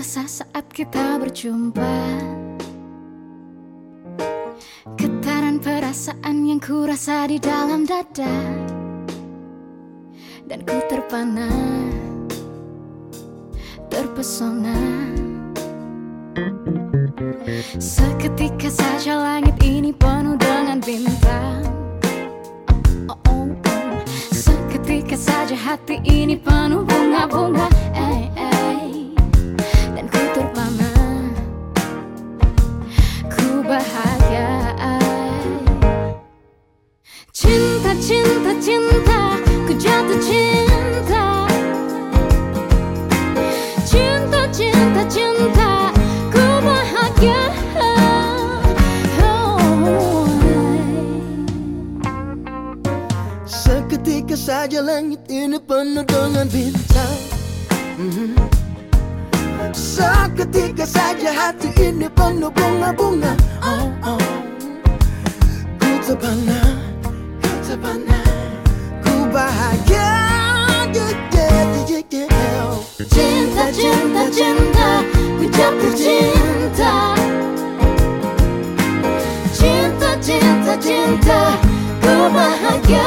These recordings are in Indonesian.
rasa saat kita berjumpa. Getaran perasaan yang ku rasa di dalam dada. Dan ku terpana Terpesona. Seketika saja langit ini penuh dengan bintang. Oh, oh, oh. Seketika saja hati ini penuh bunga-bunga Cinta, cinta, cinta Ku jatuh cinta. Cinta, cinta, cinta Ku bahagia. Oh, Seketika saja langit ini penuh dengan bintang. Mhm. Seketika saja hati ini penuh bunga-bunga cinta, bahagia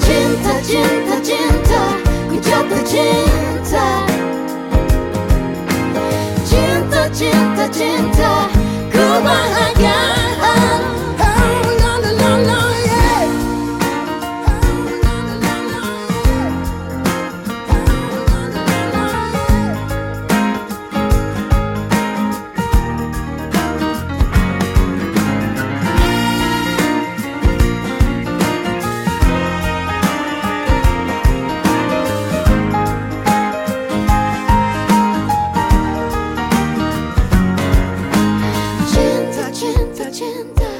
Cinta, cinta, cinta Ku jatuh cinta. Cinta, cinta, cinta Ku bahagia cinta,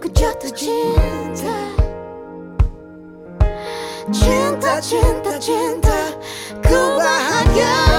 Ku jatuh cinta. Cinta, cinta, cinta Ku bahagia